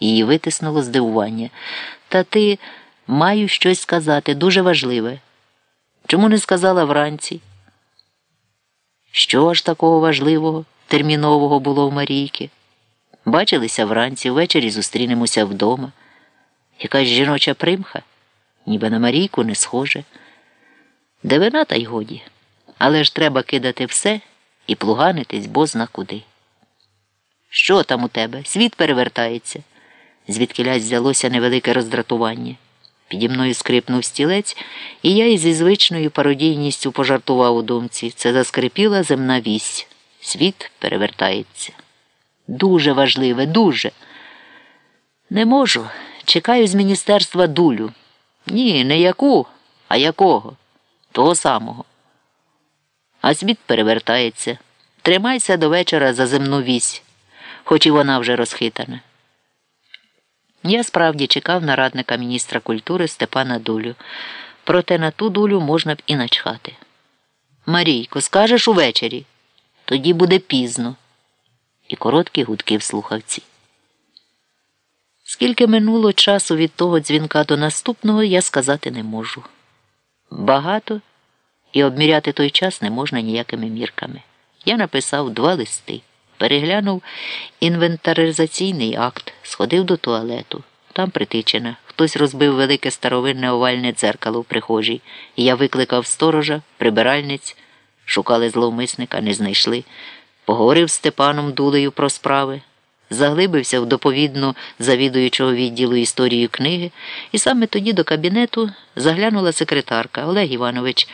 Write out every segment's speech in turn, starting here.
Її витиснуло здивування. Та ти маю щось сказати дуже важливе. Чому не сказала вранці? Що ж такого важливого, термінового було в Марійки? Бачилися вранці, ввечері зустрінемося вдома. Якась жіноча примха, ніби на Марійку не схоже. Дивина та й годі. Але ж треба кидати все і плуганитись бозна куди. Що там у тебе? Світ перевертається. Звідкилясь взялося невелике роздратування. Піді мною скрипнув стілець, і я із звичною пародійністю пожартував у думці. Це заскрипіла земна вісь. Світ перевертається. Дуже важливе, дуже. Не можу. Чекаю з міністерства дулю. Ні, не яку, а якого? Того самого. А світ перевертається. Тримайся до вечора за земну вісь, хоч і вона вже розхитана. Я справді чекав на радника міністра культури Степана Дулю. Проте на ту дулю можна б і начхати. Марійко, скажеш увечері, тоді буде пізно. І короткі гудки в слухавці. Скільки минуло часу від того дзвінка до наступного, я сказати не можу. Багато і обміряти той час не можна ніякими мірками. Я написав два листи, переглянув інвентаризаційний акт, сходив до туалету. Там притичина. Хтось розбив велике старовинне овальне дзеркало в прихожій, я викликав сторожа, прибиральниць, шукали зловмисника, не знайшли. Поговорив з Степаном Дулею про справи, заглибився в доповідну завідуючого відділу історії книги, і саме тоді до кабінету заглянула секретарка Олег Іванович.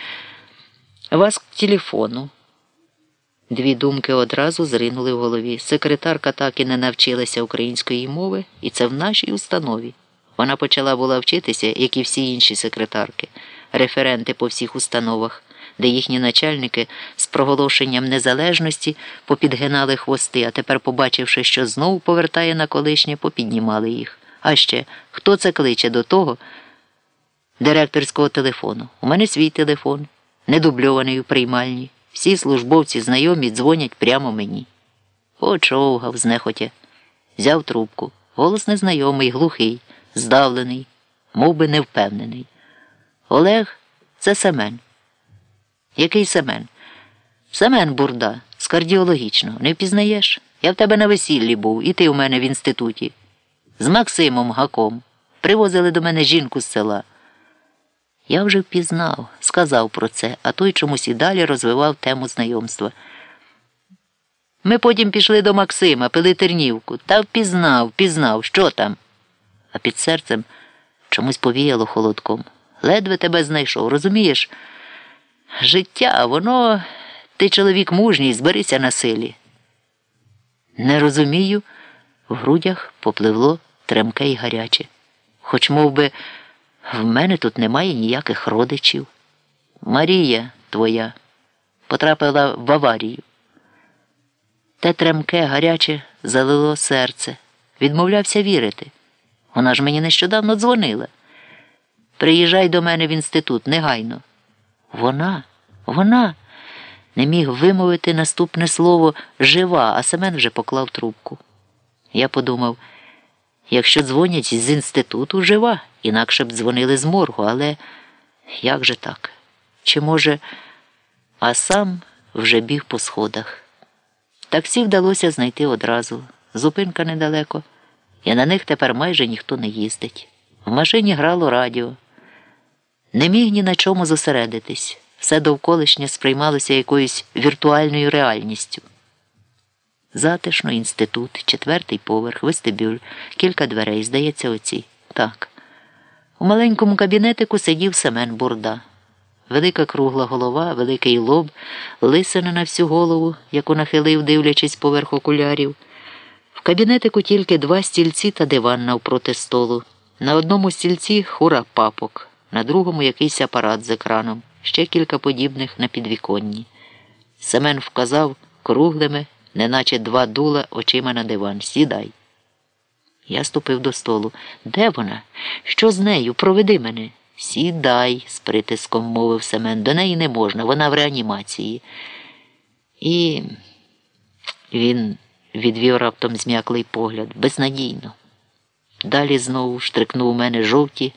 Вас к телефону. Дві думки одразу зринули в голові. Секретарка так і не навчилася української мови, і це в нашій установі. Вона почала була вчитися, як і всі інші секретарки, референти по всіх установах, де їхні начальники з проголошенням незалежності попідгинали хвости, а тепер, побачивши, що знову повертає на колишнє, попіднімали їх. А ще хто це кличе до того директорського телефону? У мене свій телефон, недубльований у приймальні. Всі службовці знайомі дзвонять прямо мені. Почовгав знехотя. Взяв трубку. Голос незнайомий, глухий, здавлений, мов би невпевнений. Олег це Семен. Який Семен? Семен Бурда, з кардіологічного. Не впізнаєш? Я в тебе на весіллі був, і ти у мене в інституті. З Максимом Гаком. Привозили до мене жінку з села. Я вже впізнав, сказав про це, а той чомусь і далі розвивав тему знайомства. Ми потім пішли до Максима, пили тернівку, та впізнав, впізнав, що там. А під серцем чомусь повіяло холодком. Ледве тебе знайшов, розумієш? Життя, воно, ти чоловік мужній, зберися на силі. Не розумію, в грудях попливло тремке й гаряче, хоч мов би, в мене тут немає ніяких родичів. Марія твоя потрапила в аварію. Те тремке, гаряче залило серце. Відмовлявся вірити. Вона ж мені нещодавно дзвонила. Приїжджай до мене в інститут негайно. Вона, вона не міг вимовити наступне слово жива, а Семен вже поклав трубку. Я подумав, якщо дзвонять з інституту, жива, інакше б дзвонили з моргу, але як же так? Чи може, а сам вже біг по сходах. Таксі вдалося знайти одразу. Зупинка недалеко, і на них тепер майже ніхто не їздить. В машині грало радіо. Не міг ні на чому зосередитись. Все довколишнє сприймалося якоюсь віртуальною реальністю. Затишно, інститут, четвертий поверх, вестибюль, кілька дверей, здається, оці. Так. У маленькому кабінетику сидів Семен Бурда. Велика кругла голова, великий лоб, лисина на всю голову, яку нахилив, дивлячись поверх окулярів. В кабінетику тільки два стільці та диван навпроти столу. На одному стільці хура папок, на другому якийсь апарат з екраном, ще кілька подібних на підвіконні. Семен вказав круглими, неначе два дула очима на диван. Сідай. Я ступив до столу. Де вона? Що з нею? Проведи мене. Сідай, з притиском мовив Семен. До неї не можна, вона в реанімації. І він відвів раптом зм'яклий погляд. Безнадійно. Далі знову штрикнув у мене жовті